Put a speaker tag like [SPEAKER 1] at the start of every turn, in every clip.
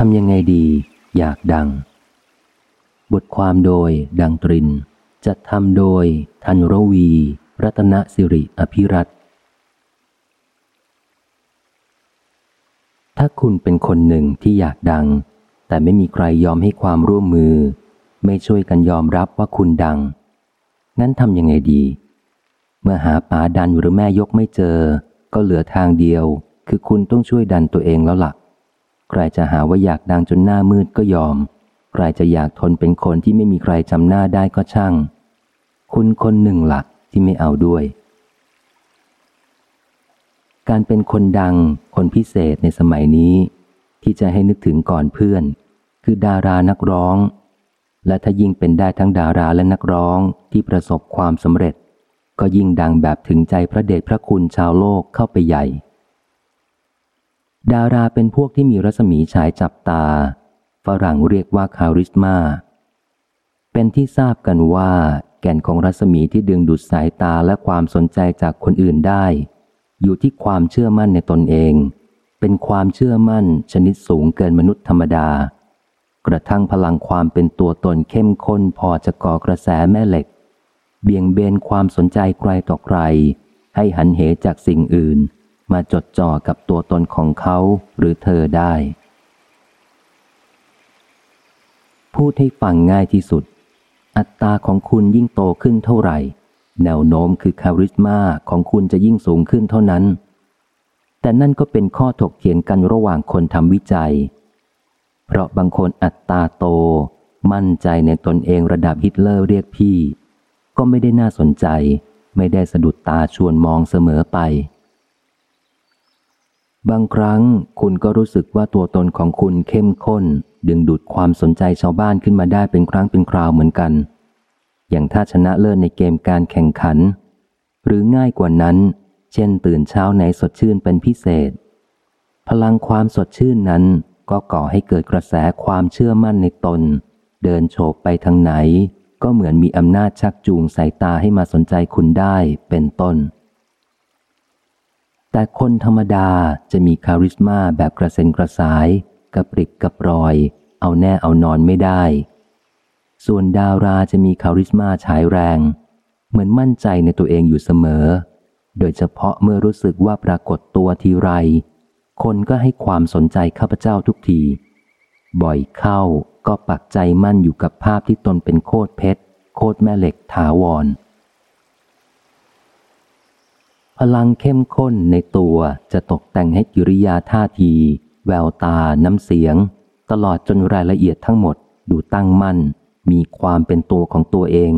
[SPEAKER 1] ทำยังไงดี อยากดัง บทความโดยดังตริน จัดทำโดยธันรวี รัตนสิริอภิรัตถ้าคุณเป็นคนหนึ่งที่อยากดัง แต่ไม่มีใครยอมให้ความร่วมมือ ไม่ช่วยกันยอมรับว่าคุณดัง งั้นทำยังไงดี เมื่อหาป๋าดันหรือแม่ยกไม่เจอ ก็เหลือทางเดียว คือคุณต้องช่วยดันตัวเองแล้วละ่ะ ใครจะหาว่าอยากดังจนหน้ามืดก็ยอม ใครจะอยากทนเป็นคนที่ไม่มีใครจำหน้าได้ก็ช่าง คุณคนหนึ่งหลักที่ไม่เอาด้วย การเป็นคนดัง คนพิเศษในสมัยนี้ ที่จะให้นึกถึงก่อนเพื่อน คือดารานักร้อง และถ้ายิ่งเป็นได้ทั้งดาราและนักร้องที่ประสบความสำเร็จ ก็ยิ่งดังแบบถึงใจพระเดชพระคุณชาวโลกเข้าไปใหญ่ ดาราเป็นพวกที่มีรัศมีฉายจับตา ฝรั่งเรียกว่าคาริสมา เป็นที่ทราบกันว่าแก่นของรัศมีที่ดึงดูดสายตาและความสนใจจากคนอื่นได้ อยู่ที่ความเชื่อมั่นในตนเอง เป็นความเชื่อมั่นชนิดสูงเกินมนุษย์ธรรมดา กระทั่งพลังความเป็นตัวตนเข้มข้นพอจะก่อกระแสแม่เหล็ก เบี่ยงเบนความสนใจใครต่อใคร ให้หันเหจากสิ่งอื่น มาจดจ่อกับตัวตนของเขาหรือเธอได้ พูดให้ฟังง่ายที่สุด อัตราของคุณยิ่งโตขึ้นเท่าไหร่ แนวโน้มคือคาริสมาของคุณจะยิ่งสูงขึ้นเท่านั้น แต่นั่นก็เป็นข้อถกเถียงกันระหว่างคนทำวิจัย เพราะบางคนอัตราโต มั่นใจในตนเองระดับฮิตเลอร์เรียกพี่ ก็ไม่ได้น่าสนใจ ไม่ได้สะดุดตาชวนมองเสมอไป บางครั้งคุณก็รู้สึกว่าตัวตนของคุณเข้มข้น ดึงดูดความสนใจชาวบ้านขึ้นมาได้เป็นครั้งเป็นคราวเหมือนกัน อย่างถ้าชนะเลิศในเกมการแข่งขัน หรือง่ายกว่านั้น เช่นตื่นเช้าไหนสดชื่นเป็นพิเศษ พลังความสดชื่นนั้นก็ก่อให้เกิดกระแสความเชื่อมั่นในตน เดินโฉบไปทางไหน ก็เหมือนมีอำนาจชักจูงสายตาให้มาสนใจคุณได้เป็นต้น แต่คนธรรมดาจะมีคาริสมาแบบกระเซ็นกระสาย กระปริกกระปรอย เอาแน่เอานอนไม่ได้ ส่วนดาราจะมีคาริสมาฉายแรง เหมือนมั่นใจในตัวเองอยู่เสมอ โดยเฉพาะเมื่อรู้สึกว่าปรากฏตัวทีไร คนก็ให้ความสนใจข้าพเจ้าทุกที บ่อยเข้าก็ปักใจมั่นอยู่กับภาพที่ตนเป็นโคตรเพชร โคตรแม่เหล็กถาวร พลังเข้มข้นในตัวจะตกแต่งให้กิริยาท่าที แววตาน้ำเสียง ตลอดจนรายละเอียดทั้งหมดดูตั้งมั่น มีความเป็นตัวของตัวเอง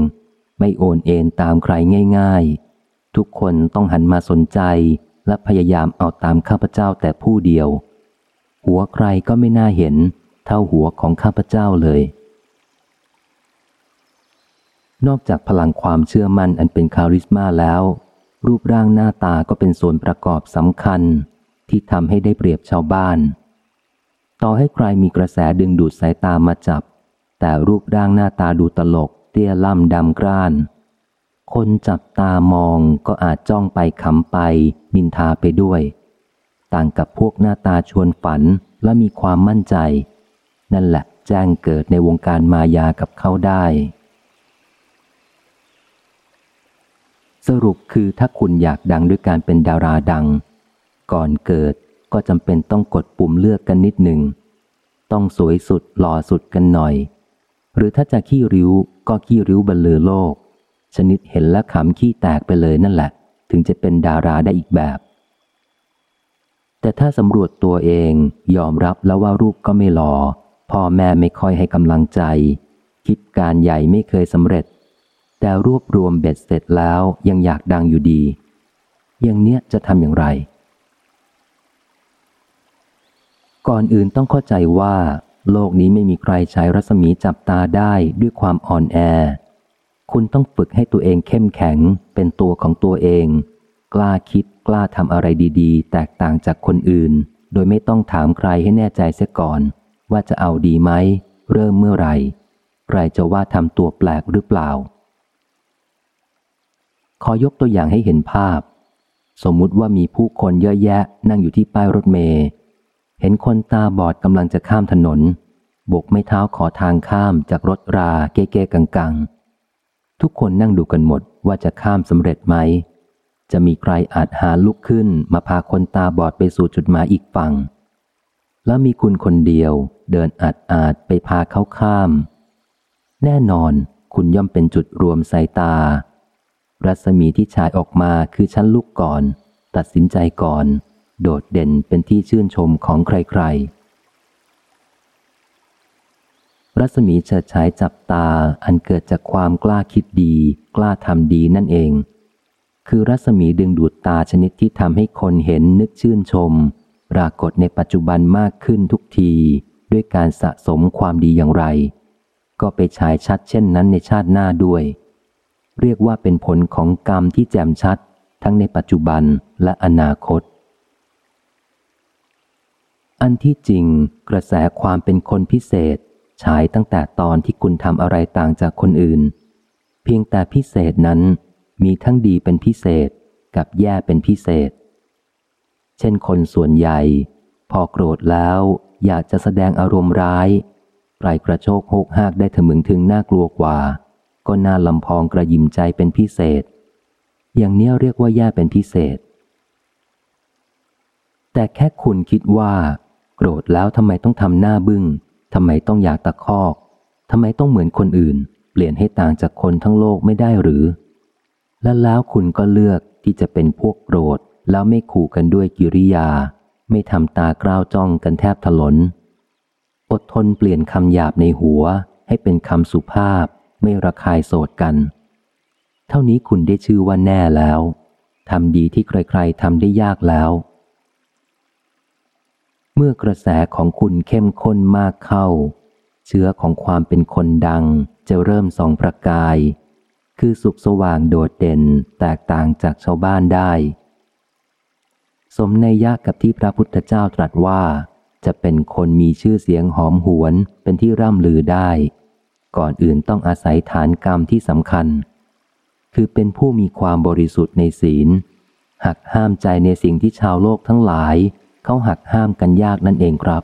[SPEAKER 1] ไม่โอนเอ็นตามใครง่าย ๆ ทุกคนต้องหันมาสนใจและพยายามเอาตามข้าพเจ้าแต่ผู้เดียว หัวใครก็ไม่น่าเห็น เท่าหัวของข้าพเจ้าเลย นอกจากพลังความเชื่อมั่นอันเป็นคาริสมาแล้ว รูปร่างหน้าตาก็เป็นส่วนประกอบสำคัญ ที่ทำให้ได้เปรียบชาวบ้าน ต่อให้ใครมีกระแสดึงดูดสายตามาจับ แต่รูปร่างหน้าตาดูตลก เตี้ยล่ำดำกร้าน คนจับตามองก็อาจจ้องไปขำไป นินทาไปด้วย ต่างกับพวกหน้าตาชวนฝันและมีความมั่นใจ นั่นแหละแจ้งเกิดในวงการมายากับเขาได้ รุปคือถ้าคุณอยากดังด้วยการเป็นดาราดัง ก่อนเกิดก็จำเป็นต้องกดปุ่มเลือกกันนิดหนึ่ง ต้องสวยสุดหล่อสุดกันหน่อย หรือถ้าจะขี้ริ้วก็ขี้ริ้วบรรลือโลก ชนิดเห็นและขำขี้แตกไปเลยนั่นแหละ ถึงจะเป็นดาราได้อีกแบบ แต่ถ้าสำรวจตัวเองยอมรับแล้วว่ารูปก็ไม่หลอ่อพ่อแม่ไม่ค่อยให้กำลังใจ คิดการใหญ่ไม่เคยสำเร็จ แต่รวบรวมเบ็ดเสร็จแล้วยังอยากดังอยู่ดี อย่างเนี้ยจะทำอย่างไร ก่อนอื่นต้องเข้าใจว่า โลกนี้ไม่มีใครใช้รัศมีจับตาได้ด้วยความอ่อนแอ คุณต้องฝึกให้ตัวเองเข้มแข็ง เป็นตัวของตัวเอง กล้าคิดกล้าทำอะไรดีๆ แตกต่างจากคนอื่น โดยไม่ต้องถามใครให้แน่ใจเสียก่อน ว่าจะเอาดีไหม เริ่มเมื่อไหร่ ใครจะว่าทำตัวแปลกหรือเปล่า ขอยกตัวอย่างให้เห็นภาพ สมมุติว่ามีผู้คนเยอะแยะนั่งอยู่ที่ป้ายรถเมย์เห็นคนตาบอดกำลังจะข้ามถนน บกไม่เท้าขอทางข้ามจากรถราเก้เก้กังกังทุกคนนั่งดูกันหมดว่าจะข้ามสำเร็จไหม จะมีใครอาจหาลุกขึ้นมาพาคนตาบอดไปสู่จุดหมายอีกฝั่ง แล้วมีคุณคนเดียวเดินอาจอาจไปพาเขาข้าม แน่นอนคุณย่อมเป็นจุดรวมสายตา รัศมีที่ฉายออกมาคือชั้นลุกก่อน ตัดสินใจก่อน โดดเด่นเป็นที่ชื่นชมของใครๆ รัศมีเฉิดฉายจับตาอันเกิดจากความกล้าคิดดี กล้าทำดีนั่นเอง คือรัศมีดึงดูดตาชนิดที่ทำให้คนเห็นนึกชื่นชม ปรากฏในปัจจุบันมากขึ้นทุกที ด้วยการสะสมความดีอย่างไร ก็ไปฉายชัดเช่นนั้นในชาติหน้าด้วย เรียกว่าเป็นผลของกรรมที่แจ่มชัด ทั้งในปัจจุบันและอนาคต อันที่จริง กระแสความเป็นคนพิเศษฉายตั้งแต่ตอนที่คุณทำอะไรต่างจากคนอื่น เพียงแต่พิเศษนั้นมีทั้งดีเป็นพิเศษกับแย่เป็นพิเศษ เช่นคนส่วนใหญ่ พอโกรธแล้วอยากจะแสดงอารมณ์ร้ายไกลกระโชกโหกหากได้ถมึงถึงน่ากลัวกว่า ก็น่าลำพองกระยิมใจเป็นพิเศษ อย่างนี้เรียกว่าแย่เป็นพิเศษ แต่แค่คุณคิดว่า โกรธแล้วทำไมต้องทำหน้าบึง้งทำไมต้องอยากตะคอกทำไมต้องเหมือนคนอื่น เปลี่ยนให้ต่างจากคนทั้งโลกไม่ได้หรือ และแล้วคุณก็เลือกที่จะเป็นพวกโกรธแล้วไม่ขู่กันด้วยกิริยา ไม่ทำตากล้าวจ้องกันแทบถลน อดทนเปลี่ยนคำหยาบในหัวให้เป็นคำสุภาพ ไม่ระคายโสดกัน เท่านี้คุณได้ชื่อว่าแน่แล้วทำดีที่ใครๆทำได้ยากแล้ว เมื่อกระแสของคุณเข้มข้นมากเข้า เชื้อของความเป็นคนดังจะเริ่มส่องประกาย คือสุขสว่างโดดเด่นแตกต่างจากชาวบ้านได้ สมในยะกับที่พระพุทธเจ้าตรัสว่า จะเป็นคนมีชื่อเสียงหอมหวนเป็นที่ร่ำลือได้ ก่อนอื่นต้องอาศัยฐานกรรมที่สำคัญ คือเป็นผู้มีความบริสุทธิ์ในศีล หักห้ามใจในสิ่งที่ชาวโลกทั้งหลาย เขาหักห้ามกันยากนั่นเองครับ